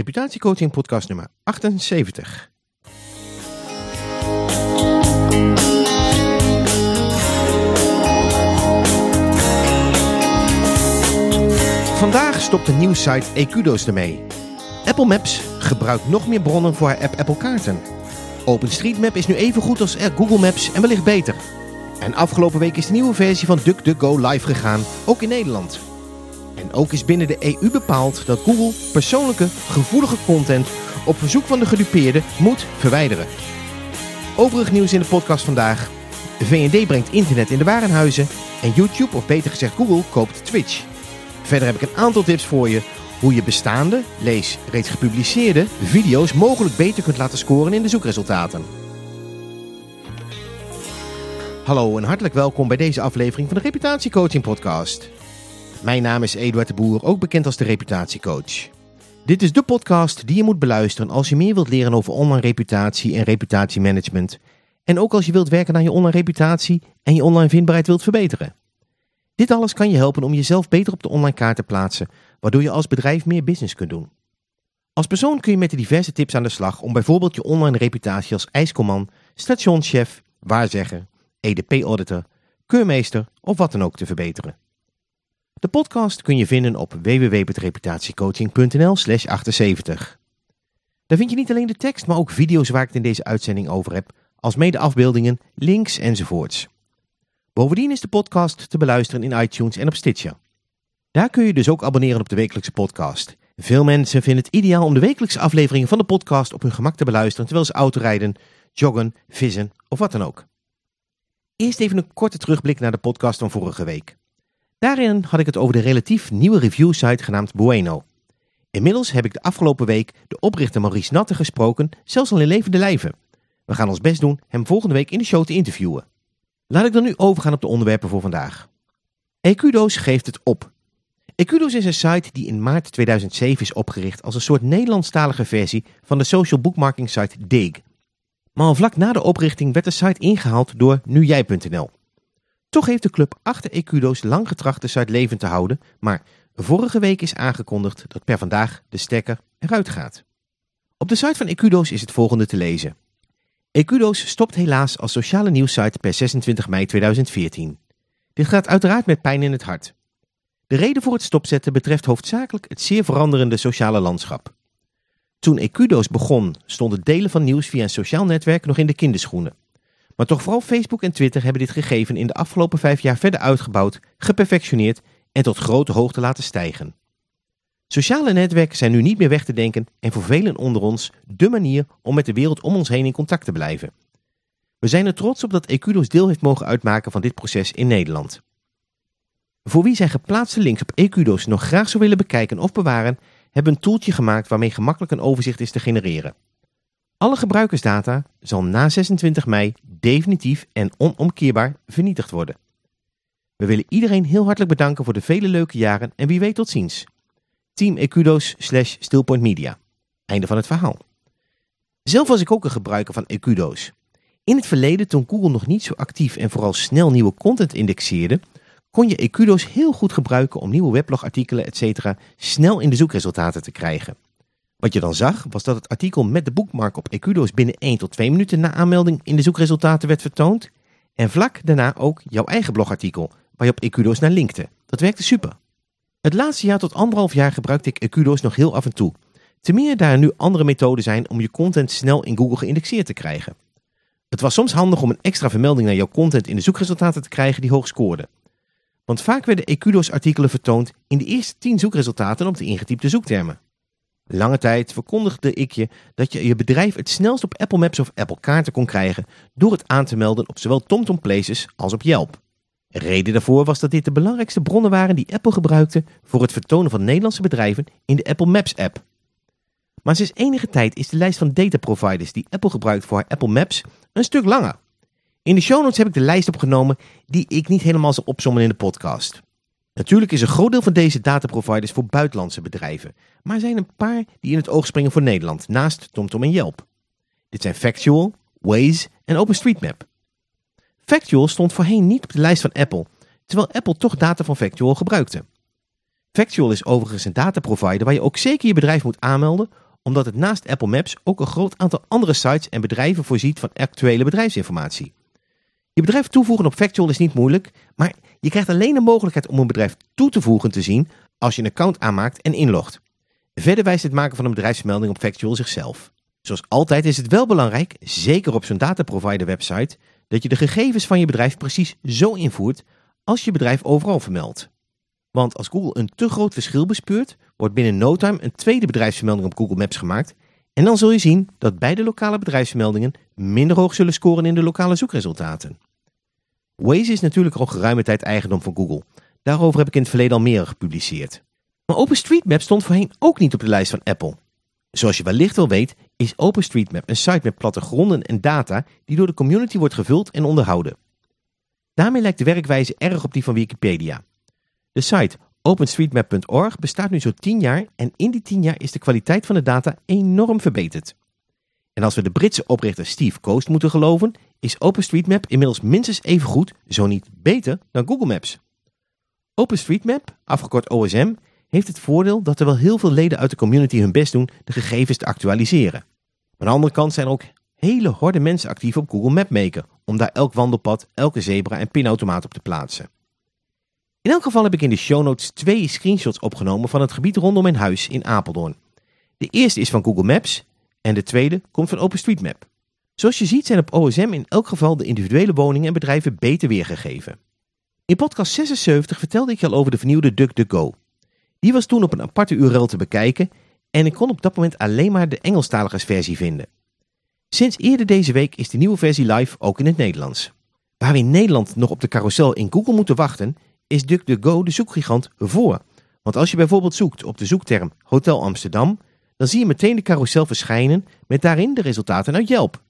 Reputatiecoaching podcast nummer 78. Vandaag stopt de nieuwssite Ecudo's ermee. Apple Maps gebruikt nog meer bronnen voor haar app Apple Kaarten. OpenStreetMap is nu even goed als Google Maps en wellicht beter. En afgelopen week is de nieuwe versie van DuckDuckGo live gegaan, ook in Nederland. En ook is binnen de EU bepaald dat Google persoonlijke, gevoelige content op verzoek van de gedupeerde moet verwijderen. Overig nieuws in de podcast vandaag. De VND brengt internet in de warenhuizen en YouTube, of beter gezegd Google, koopt Twitch. Verder heb ik een aantal tips voor je hoe je bestaande, lees reeds gepubliceerde, video's mogelijk beter kunt laten scoren in de zoekresultaten. Hallo en hartelijk welkom bij deze aflevering van de Reputatiecoaching Podcast. Mijn naam is Eduard de Boer, ook bekend als de Reputatiecoach. Dit is de podcast die je moet beluisteren als je meer wilt leren over online reputatie en reputatiemanagement. En ook als je wilt werken aan je online reputatie en je online vindbaarheid wilt verbeteren. Dit alles kan je helpen om jezelf beter op de online kaart te plaatsen, waardoor je als bedrijf meer business kunt doen. Als persoon kun je met de diverse tips aan de slag om bijvoorbeeld je online reputatie als ijskomman, stationschef, waarzegger, EDP-auditor, keurmeester of wat dan ook te verbeteren. De podcast kun je vinden op www.reputatiecoaching.nl slash 78. Daar vind je niet alleen de tekst, maar ook video's waar ik het in deze uitzending over heb, als mede afbeeldingen, links enzovoorts. Bovendien is de podcast te beluisteren in iTunes en op Stitcher. Daar kun je dus ook abonneren op de wekelijkse podcast. Veel mensen vinden het ideaal om de wekelijkse afleveringen van de podcast op hun gemak te beluisteren terwijl ze autorijden, joggen, vissen of wat dan ook. Eerst even een korte terugblik naar de podcast van vorige week. Daarin had ik het over de relatief nieuwe reviewsite genaamd Bueno. Inmiddels heb ik de afgelopen week de oprichter Maurice Natte gesproken, zelfs al in levende lijven. We gaan ons best doen hem volgende week in de show te interviewen. Laat ik dan nu overgaan op de onderwerpen voor vandaag. Ecudo's geeft het op. Ecudo's is een site die in maart 2007 is opgericht als een soort Nederlandstalige versie van de social bookmarking site Dig. Maar al vlak na de oprichting werd de site ingehaald door nujij.nl. Toch heeft de club achter Ecudo's lang getracht de site levend te houden, maar vorige week is aangekondigd dat per vandaag de stekker eruit gaat. Op de site van Ecudo's is het volgende te lezen. Ecudo's stopt helaas als sociale nieuwssite per 26 mei 2014. Dit gaat uiteraard met pijn in het hart. De reden voor het stopzetten betreft hoofdzakelijk het zeer veranderende sociale landschap. Toen Ecudo's begon stonden delen van nieuws via een sociaal netwerk nog in de kinderschoenen. Maar toch vooral Facebook en Twitter hebben dit gegeven in de afgelopen vijf jaar verder uitgebouwd, geperfectioneerd en tot grote hoogte laten stijgen. Sociale netwerken zijn nu niet meer weg te denken en voor velen onder ons de manier om met de wereld om ons heen in contact te blijven. We zijn er trots op dat Ecudo's deel heeft mogen uitmaken van dit proces in Nederland. Voor wie zijn geplaatste links op Ecudo's nog graag zou willen bekijken of bewaren, hebben een toeltje gemaakt waarmee gemakkelijk een overzicht is te genereren. Alle gebruikersdata zal na 26 mei definitief en onomkeerbaar vernietigd worden. We willen iedereen heel hartelijk bedanken voor de vele leuke jaren en wie weet tot ziens. Team Ecudo's slash Stillpoint Media. Einde van het verhaal. Zelf was ik ook een gebruiker van Ecudo's. In het verleden, toen Google nog niet zo actief en vooral snel nieuwe content indexeerde, kon je Ecudo's heel goed gebruiken om nieuwe weblogartikelen etc. snel in de zoekresultaten te krijgen. Wat je dan zag, was dat het artikel met de boekmark op Ecudo's binnen 1 tot 2 minuten na aanmelding in de zoekresultaten werd vertoond. En vlak daarna ook jouw eigen blogartikel, waar je op Ecudo's naar linkte. Dat werkte super. Het laatste jaar tot anderhalf jaar gebruikte ik Ecudo's nog heel af en toe. Ten meer daar nu andere methoden zijn om je content snel in Google geïndexeerd te krijgen. Het was soms handig om een extra vermelding naar jouw content in de zoekresultaten te krijgen die hoog scoorden. Want vaak werden Ecudo's artikelen vertoond in de eerste 10 zoekresultaten op de ingetypte zoektermen. Lange tijd verkondigde ik je dat je je bedrijf het snelst op Apple Maps of Apple Kaarten kon krijgen door het aan te melden op zowel TomTom Places als op Yelp. Reden daarvoor was dat dit de belangrijkste bronnen waren die Apple gebruikte voor het vertonen van Nederlandse bedrijven in de Apple Maps app. Maar sinds enige tijd is de lijst van dataproviders die Apple gebruikt voor haar Apple Maps een stuk langer. In de show notes heb ik de lijst opgenomen die ik niet helemaal zal opzommen in de podcast. Natuurlijk is een groot deel van deze dataproviders voor buitenlandse bedrijven, maar er zijn een paar die in het oog springen voor Nederland, naast TomTom en Yelp. Dit zijn Factual, Waze en OpenStreetMap. Factual stond voorheen niet op de lijst van Apple, terwijl Apple toch data van Factual gebruikte. Factual is overigens een dataprovider waar je ook zeker je bedrijf moet aanmelden omdat het naast Apple Maps ook een groot aantal andere sites en bedrijven voorziet van actuele bedrijfsinformatie. Je bedrijf toevoegen op Factual is niet moeilijk, maar je krijgt alleen de mogelijkheid om een bedrijf toe te voegen te zien als je een account aanmaakt en inlogt. Verder wijst het maken van een bedrijfsmelding op Factual zichzelf. Zoals altijd is het wel belangrijk, zeker op zo'n dataprovider website, dat je de gegevens van je bedrijf precies zo invoert als je bedrijf overal vermeldt. Want als Google een te groot verschil bespeurt, wordt binnen no time een tweede bedrijfsvermelding op Google Maps gemaakt en dan zul je zien dat beide lokale bedrijfsvermeldingen minder hoog zullen scoren in de lokale zoekresultaten. Waze is natuurlijk al geruime tijd eigendom van Google. Daarover heb ik in het verleden al meer gepubliceerd. Maar OpenStreetMap stond voorheen ook niet op de lijst van Apple. Zoals je wellicht wel weet, is OpenStreetMap een site met plattegronden en data die door de community wordt gevuld en onderhouden. Daarmee lijkt de werkwijze erg op die van Wikipedia. De site OpenStreetMap.org bestaat nu zo'n 10 jaar en in die 10 jaar is de kwaliteit van de data enorm verbeterd. En als we de Britse oprichter Steve Coast moeten geloven, is OpenStreetMap inmiddels minstens even goed, zo niet beter, dan Google Maps. OpenStreetMap, afgekort OSM, heeft het voordeel dat er wel heel veel leden uit de community hun best doen de gegevens te actualiseren. Aan de andere kant zijn er ook hele horde mensen actief op Google Mapmaker om daar elk wandelpad, elke zebra en pinautomaat op te plaatsen. In elk geval heb ik in de show notes twee screenshots opgenomen van het gebied rondom mijn huis in Apeldoorn. De eerste is van Google Maps en de tweede komt van OpenStreetMap. Zoals je ziet zijn op OSM in elk geval de individuele woningen en bedrijven beter weergegeven. In podcast 76 vertelde ik je al over de vernieuwde DuckDuckGo. Die was toen op een aparte URL te bekijken en ik kon op dat moment alleen maar de Engelstalige versie vinden. Sinds eerder deze week is de nieuwe versie live ook in het Nederlands. Waar we in Nederland nog op de carousel in Google moeten wachten, is DuckDuckGo de zoekgigant voor. Want als je bijvoorbeeld zoekt op de zoekterm Hotel Amsterdam, dan zie je meteen de carousel verschijnen met daarin de resultaten uit Yelp.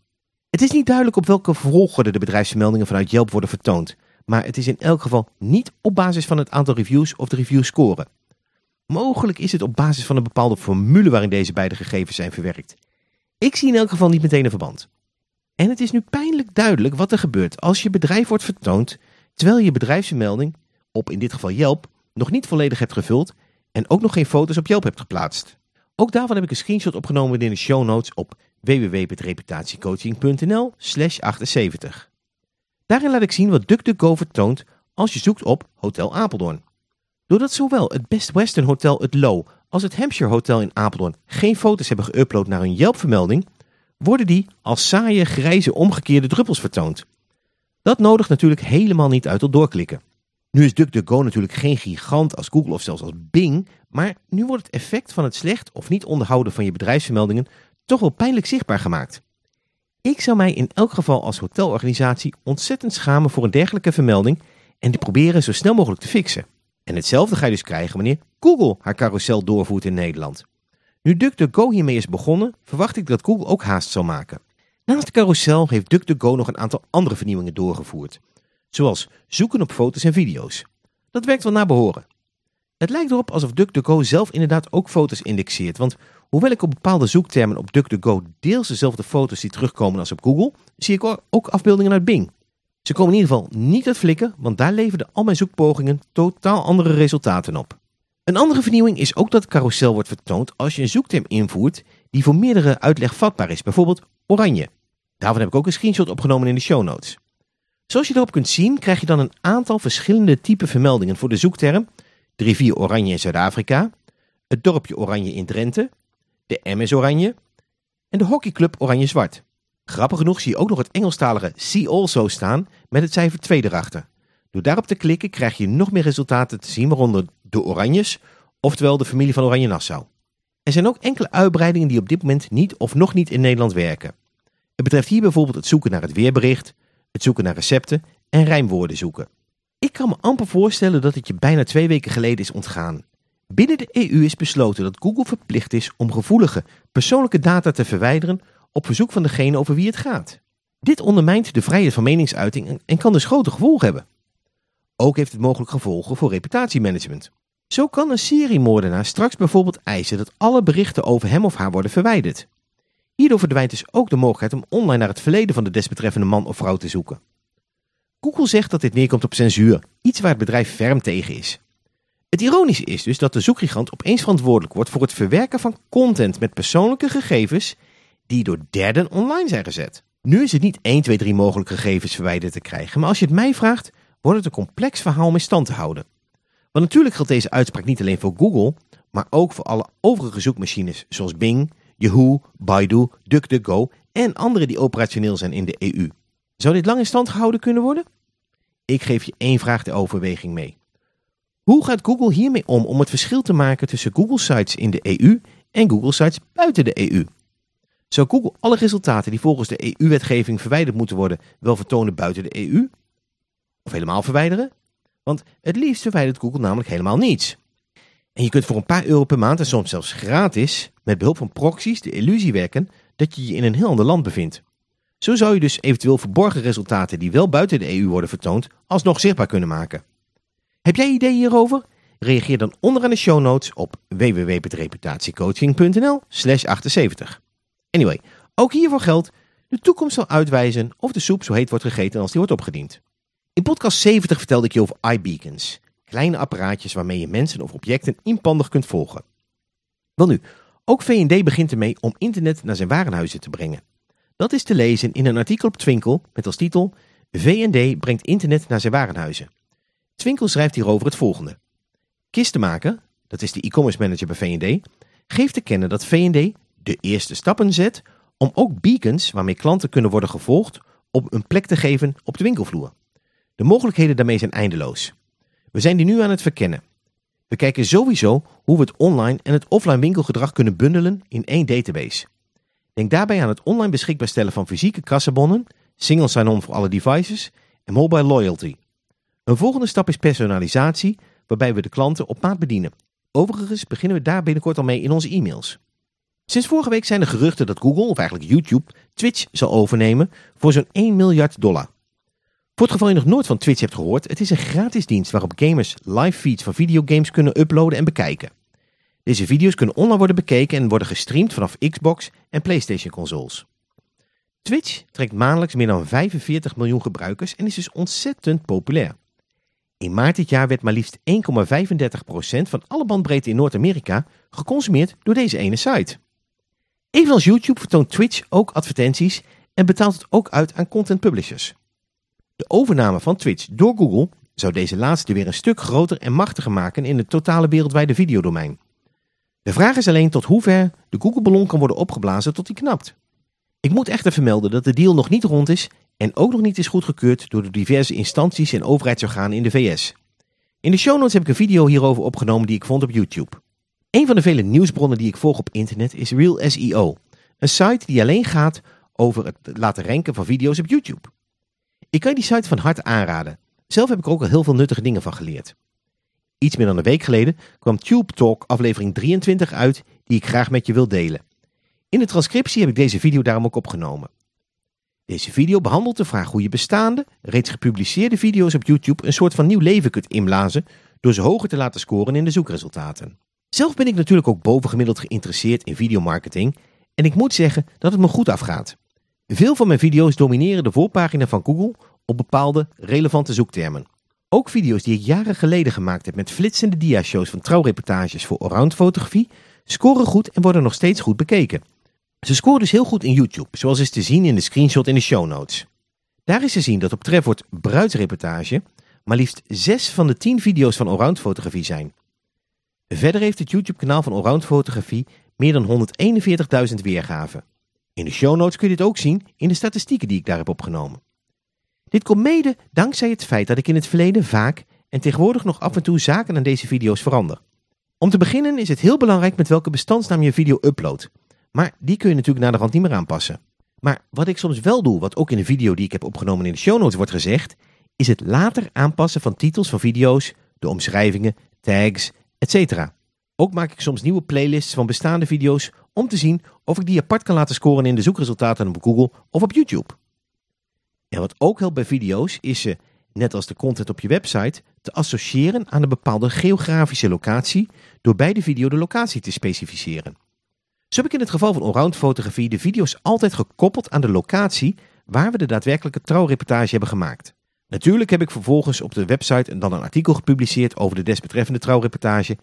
Het is niet duidelijk op welke volgorde de bedrijfsmeldingen vanuit Yelp worden vertoond, maar het is in elk geval niet op basis van het aantal reviews of de review score. Mogelijk is het op basis van een bepaalde formule waarin deze beide gegevens zijn verwerkt. Ik zie in elk geval niet meteen een verband. En het is nu pijnlijk duidelijk wat er gebeurt als je bedrijf wordt vertoond terwijl je bedrijfsmelding op in dit geval Yelp nog niet volledig hebt gevuld en ook nog geen foto's op Yelp hebt geplaatst. Ook daarvan heb ik een screenshot opgenomen in de show notes op www.reputatiecoaching.nl slash 78. Daarin laat ik zien wat DuckDuckGo vertoont als je zoekt op Hotel Apeldoorn. Doordat zowel het Best Western Hotel het Low als het Hampshire Hotel in Apeldoorn geen foto's hebben geüpload naar hun Yelp-vermelding, worden die als saaie, grijze, omgekeerde druppels vertoond. Dat nodigt natuurlijk helemaal niet uit tot doorklikken. Nu is DuckDuckGo natuurlijk geen gigant als Google of zelfs als Bing, maar nu wordt het effect van het slecht of niet onderhouden van je bedrijfsvermeldingen toch wel pijnlijk zichtbaar gemaakt. Ik zou mij in elk geval als hotelorganisatie ontzettend schamen voor een dergelijke vermelding en die proberen zo snel mogelijk te fixen. En hetzelfde ga je dus krijgen wanneer Google haar carousel doorvoert in Nederland. Nu DuckDuckGo hiermee is begonnen, verwacht ik dat Google ook haast zal maken. Naast de carousel heeft DuckDuckGo nog een aantal andere vernieuwingen doorgevoerd. Zoals zoeken op foto's en video's. Dat werkt wel naar behoren. Het lijkt erop alsof DuckDuckGo zelf inderdaad ook foto's indexeert. Want hoewel ik op bepaalde zoektermen op DuckDuckGo deels dezelfde foto's die terugkomen als op Google, zie ik ook afbeeldingen uit Bing. Ze komen in ieder geval niet uit Flickr, want daar leverden al mijn zoekpogingen totaal andere resultaten op. Een andere vernieuwing is ook dat carousel wordt vertoond als je een zoekterm invoert die voor meerdere uitleg vatbaar is, bijvoorbeeld oranje. Daarvan heb ik ook een screenshot opgenomen in de show notes. Zoals je erop kunt zien krijg je dan een aantal verschillende type vermeldingen voor de zoekterm de rivier Oranje in Zuid-Afrika, het dorpje Oranje in Drenthe, de MS Oranje en de hockeyclub Oranje-Zwart. Grappig genoeg zie je ook nog het Engelstalige See Also staan met het cijfer 2 erachter. Door daarop te klikken krijg je nog meer resultaten te zien, waaronder de Oranjes, oftewel de familie van Oranje-Nassau. Er zijn ook enkele uitbreidingen die op dit moment niet of nog niet in Nederland werken. Het betreft hier bijvoorbeeld het zoeken naar het weerbericht, het zoeken naar recepten en rijmwoorden zoeken. Ik kan me amper voorstellen dat het je bijna twee weken geleden is ontgaan. Binnen de EU is besloten dat Google verplicht is om gevoelige, persoonlijke data te verwijderen op verzoek van degene over wie het gaat. Dit ondermijnt de vrijheid van meningsuiting en kan dus grote gevolgen hebben. Ook heeft het mogelijk gevolgen voor reputatiemanagement. Zo kan een seriemoordenaar straks bijvoorbeeld eisen dat alle berichten over hem of haar worden verwijderd. Hierdoor verdwijnt dus ook de mogelijkheid om online naar het verleden van de desbetreffende man of vrouw te zoeken. Google zegt dat dit neerkomt op censuur, iets waar het bedrijf ferm tegen is. Het ironische is dus dat de zoekgigant opeens verantwoordelijk wordt voor het verwerken van content met persoonlijke gegevens die door derden online zijn gezet. Nu is het niet 1, 2, 3 mogelijke gegevens verwijderd te krijgen, maar als je het mij vraagt, wordt het een complex verhaal om in stand te houden. Want natuurlijk geldt deze uitspraak niet alleen voor Google, maar ook voor alle overige zoekmachines zoals Bing, Yahoo, Baidu, DuckDuckGo en andere die operationeel zijn in de EU. Zou dit lang in stand gehouden kunnen worden? Ik geef je één vraag ter overweging mee. Hoe gaat Google hiermee om om het verschil te maken tussen Google Sites in de EU en Google Sites buiten de EU? Zou Google alle resultaten die volgens de EU-wetgeving verwijderd moeten worden wel vertonen buiten de EU? Of helemaal verwijderen? Want het liefst verwijdert Google namelijk helemaal niets. En je kunt voor een paar euro per maand en soms zelfs gratis met behulp van proxies de illusie wekken dat je je in een heel ander land bevindt. Zo zou je dus eventueel verborgen resultaten die wel buiten de EU worden vertoond alsnog zichtbaar kunnen maken. Heb jij ideeën hierover? Reageer dan onderaan de show notes op www.reputatiecoaching.nl slash 78. Anyway, ook hiervoor geldt, de toekomst zal uitwijzen of de soep zo heet wordt gegeten als die wordt opgediend. In podcast 70 vertelde ik je over iBeacons, kleine apparaatjes waarmee je mensen of objecten inpandig kunt volgen. Wel nu, ook V&D begint ermee om internet naar zijn warenhuizen te brengen. Dat is te lezen in een artikel op Twinkle met als titel V&D brengt internet naar zijn warenhuizen. Twinkle schrijft hierover het volgende. Kistenmaker, dat is de e-commerce manager bij V&D, geeft te kennen dat V&D de eerste stappen zet om ook beacons waarmee klanten kunnen worden gevolgd op een plek te geven op de winkelvloer. De mogelijkheden daarmee zijn eindeloos. We zijn die nu aan het verkennen. We kijken sowieso hoe we het online en het offline winkelgedrag kunnen bundelen in één database. Denk daarbij aan het online beschikbaar stellen van fysieke kassabonnen, single sign-on voor alle devices en mobile loyalty. Een volgende stap is personalisatie, waarbij we de klanten op maat bedienen. Overigens beginnen we daar binnenkort al mee in onze e-mails. Sinds vorige week zijn er geruchten dat Google, of eigenlijk YouTube, Twitch zal overnemen voor zo'n 1 miljard dollar. Voor het geval je nog nooit van Twitch hebt gehoord, het is een gratis dienst waarop gamers live feeds van videogames kunnen uploaden en bekijken. Deze video's kunnen online worden bekeken en worden gestreamd vanaf Xbox en PlayStation consoles. Twitch trekt maandelijks meer dan 45 miljoen gebruikers en is dus ontzettend populair. In maart dit jaar werd maar liefst 1,35% van alle bandbreedte in Noord-Amerika geconsumeerd door deze ene site. Evenals YouTube vertoont Twitch ook advertenties en betaalt het ook uit aan content publishers. De overname van Twitch door Google zou deze laatste weer een stuk groter en machtiger maken in het totale wereldwijde videodomein. De vraag is alleen tot hoever de Google-ballon kan worden opgeblazen tot die knapt. Ik moet echter vermelden dat de deal nog niet rond is en ook nog niet is goedgekeurd door de diverse instanties en overheidsorganen in de VS. In de show notes heb ik een video hierover opgenomen die ik vond op YouTube. Een van de vele nieuwsbronnen die ik volg op internet is Real SEO, een site die alleen gaat over het laten ranken van video's op YouTube. Ik kan die site van harte aanraden. Zelf heb ik er ook al heel veel nuttige dingen van geleerd. Iets meer dan een week geleden kwam Tube Talk aflevering 23 uit die ik graag met je wil delen. In de transcriptie heb ik deze video daarom ook opgenomen. Deze video behandelt de vraag hoe je bestaande, reeds gepubliceerde video's op YouTube een soort van nieuw leven kunt inblazen door ze hoger te laten scoren in de zoekresultaten. Zelf ben ik natuurlijk ook bovengemiddeld geïnteresseerd in videomarketing en ik moet zeggen dat het me goed afgaat. Veel van mijn video's domineren de voorpagina van Google op bepaalde relevante zoektermen. Ook video's die ik jaren geleden gemaakt heb met flitsende dia-shows van trouwreportages voor allround fotografie scoren goed en worden nog steeds goed bekeken. Ze scoren dus heel goed in YouTube, zoals is te zien in de screenshot in de show notes. Daar is te zien dat op trefwoord bruidsreportage maar liefst 6 van de 10 video's van allround fotografie zijn. Verder heeft het YouTube kanaal van allround fotografie meer dan 141.000 weergaven. In de show notes kun je dit ook zien in de statistieken die ik daar heb opgenomen. Dit komt mede dankzij het feit dat ik in het verleden vaak en tegenwoordig nog af en toe zaken aan deze video's verander. Om te beginnen is het heel belangrijk met welke bestandsnaam je video uploadt. Maar die kun je natuurlijk naar de rand niet meer aanpassen. Maar wat ik soms wel doe, wat ook in de video die ik heb opgenomen in de show notes wordt gezegd, is het later aanpassen van titels van video's, de omschrijvingen, tags, etc. Ook maak ik soms nieuwe playlists van bestaande video's om te zien of ik die apart kan laten scoren in de zoekresultaten op Google of op YouTube. En wat ook helpt bij video's is ze, net als de content op je website, te associëren aan een bepaalde geografische locatie door bij de video de locatie te specificeren. Zo heb ik in het geval van allround fotografie de video's altijd gekoppeld aan de locatie waar we de daadwerkelijke trouwreportage hebben gemaakt. Natuurlijk heb ik vervolgens op de website dan een artikel gepubliceerd over de desbetreffende trouwreportage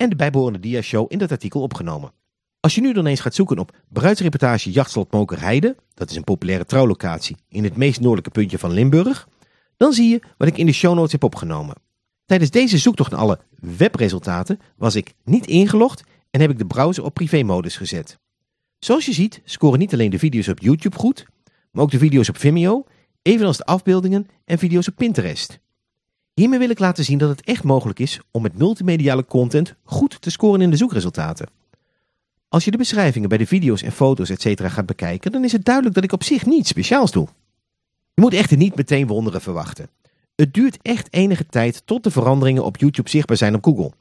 en de bijbehorende dia-show in dat artikel opgenomen. Als je nu dan eens gaat zoeken op bruidsreportage Jachtslot Mokerheide, dat is een populaire trouwlocatie in het meest noordelijke puntje van Limburg, dan zie je wat ik in de show notes heb opgenomen. Tijdens deze zoektocht naar alle webresultaten was ik niet ingelogd en heb ik de browser op privémodus gezet. Zoals je ziet scoren niet alleen de video's op YouTube goed, maar ook de video's op Vimeo, evenals de afbeeldingen en video's op Pinterest. Hiermee wil ik laten zien dat het echt mogelijk is om met multimediale content goed te scoren in de zoekresultaten. Als je de beschrijvingen bij de video's en foto's etc. gaat bekijken, dan is het duidelijk dat ik op zich niets speciaals doe. Je moet echter niet meteen wonderen verwachten. Het duurt echt enige tijd tot de veranderingen op YouTube zichtbaar zijn op Google.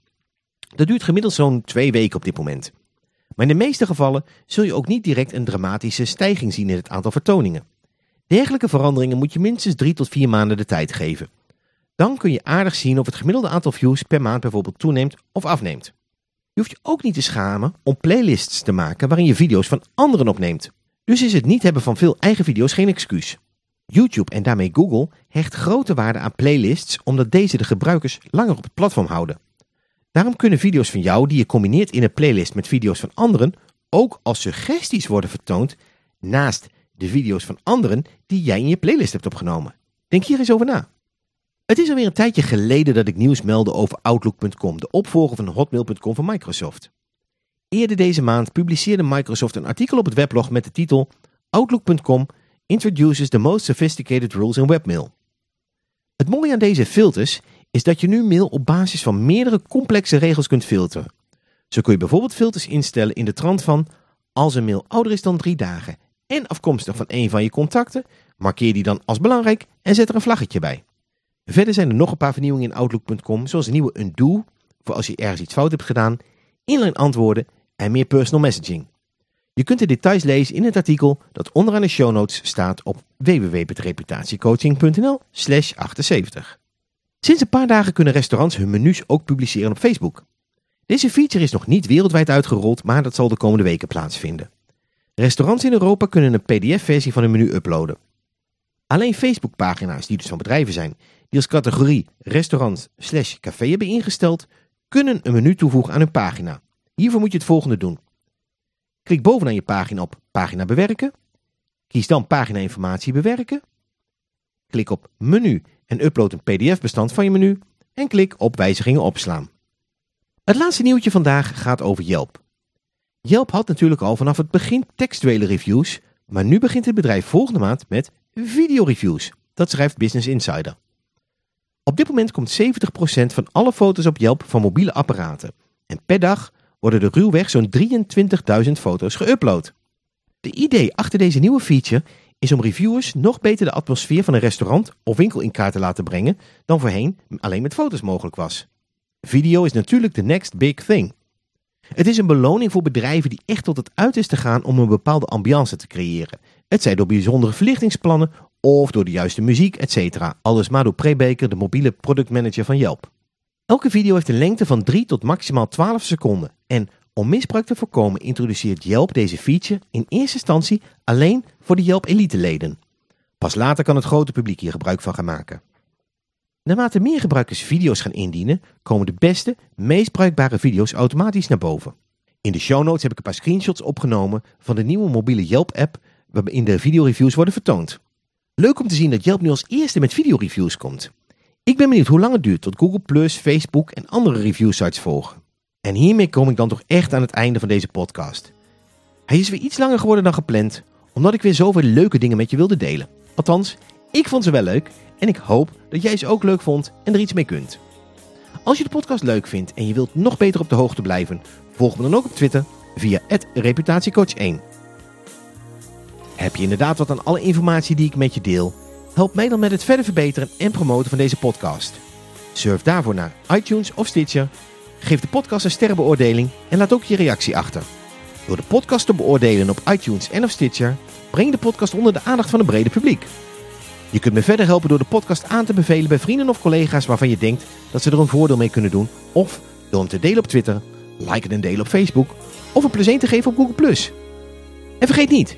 Dat duurt gemiddeld zo'n twee weken op dit moment. Maar in de meeste gevallen zul je ook niet direct een dramatische stijging zien in het aantal vertoningen. Dergelijke veranderingen moet je minstens drie tot vier maanden de tijd geven. Dan kun je aardig zien of het gemiddelde aantal views per maand bijvoorbeeld toeneemt of afneemt. Je hoeft je ook niet te schamen om playlists te maken waarin je video's van anderen opneemt. Dus is het niet hebben van veel eigen video's geen excuus. YouTube en daarmee Google hecht grote waarde aan playlists omdat deze de gebruikers langer op het platform houden. Daarom kunnen video's van jou die je combineert in een playlist met video's van anderen ook als suggesties worden vertoond naast de video's van anderen die jij in je playlist hebt opgenomen. Denk hier eens over na. Het is alweer een tijdje geleden dat ik nieuws meldde over Outlook.com, de opvolger van Hotmail.com van Microsoft. Eerder deze maand publiceerde Microsoft een artikel op het weblog met de titel Outlook.com introduces the most sophisticated rules in webmail. Het mooie aan deze filters is dat je nu mail op basis van meerdere complexe regels kunt filteren. Zo kun je bijvoorbeeld filters instellen in de trant van als een mail ouder is dan drie dagen en afkomstig van een van je contacten, markeer die dan als belangrijk en zet er een vlaggetje bij. Verder zijn er nog een paar vernieuwingen in Outlook.com, zoals een nieuwe undo voor als je ergens iets fout hebt gedaan, inline antwoorden en meer personal messaging. Je kunt de details lezen in het artikel dat onderaan de show notes staat op www.reputatiecoaching.nl slash 78. Sinds een paar dagen kunnen restaurants hun menus ook publiceren op Facebook. Deze feature is nog niet wereldwijd uitgerold, maar dat zal de komende weken plaatsvinden. Restaurants in Europa kunnen een pdf-versie van hun menu uploaden. Alleen Facebookpagina's, die dus van bedrijven zijn, die als categorie restaurant slash café hebben ingesteld, kunnen een menu toevoegen aan hun pagina. Hiervoor moet je het volgende doen. Klik bovenaan je pagina op pagina bewerken. Kies dan pagina informatie bewerken. Klik op menu en upload een pdf-bestand van je menu en klik op wijzigingen opslaan. Het laatste nieuwtje vandaag gaat over Yelp. Yelp had natuurlijk al vanaf het begin textuele reviews, maar nu begint het bedrijf volgende maand met videoreviews. Dat schrijft Business Insider. Op dit moment komt 70% van alle foto's op Yelp van mobiele apparaten. En per dag worden er ruwweg zo'n 23.000 foto's geüpload. De idee achter deze nieuwe feature is om reviewers nog beter de atmosfeer van een restaurant of winkel in kaart te laten brengen dan voorheen alleen met foto's mogelijk was. Video is natuurlijk de next big thing. Het is een beloning voor bedrijven die echt tot het uiterste gaan om een bepaalde ambiance te creëren. Het zij door bijzondere verlichtingsplannen of door de juiste muziek, etc. Alles maar door Prebeker, de mobiele productmanager van Yelp. Elke video heeft een lengte van 3 tot maximaal 12 seconden en om misbruik te voorkomen introduceert Yelp deze feature in eerste instantie alleen voor de Yelp Elite leden. Pas later kan het grote publiek hier gebruik van gaan maken. Naarmate meer gebruikers video's gaan indienen, komen de beste, meest bruikbare video's automatisch naar boven. In de show notes heb ik een paar screenshots opgenomen van de nieuwe mobiele Yelp-app waarin de videoreviews worden vertoond. Leuk om te zien dat Yelp nu als eerste met videoreviews komt. Ik ben benieuwd hoe lang het duurt tot Google+, Facebook en andere review sites volgen. En hiermee kom ik dan toch echt aan het einde van deze podcast. Hij is weer iets langer geworden dan gepland, omdat ik weer zoveel leuke dingen met je wilde delen. Althans, ik vond ze wel leuk en ik hoop dat jij ze ook leuk vond en er iets mee kunt. Als je de podcast leuk vindt en je wilt nog beter op de hoogte blijven, volg me dan ook op Twitter via reputatiecoach1. Heb je inderdaad wat aan alle informatie die ik met je deel? Help mij dan met het verder verbeteren en promoten van deze podcast. Surf daarvoor naar iTunes of Stitcher. Geef de podcast een sterrenbeoordeling en laat ook je reactie achter. Door de podcast te beoordelen op iTunes en of Stitcher, breng de podcast onder de aandacht van een brede publiek. Je kunt me verder helpen door de podcast aan te bevelen bij vrienden of collega's waarvan je denkt dat ze er een voordeel mee kunnen doen. Of door hem te delen op Twitter, liken en delen op Facebook of een plezier te geven op Google+. En vergeet niet,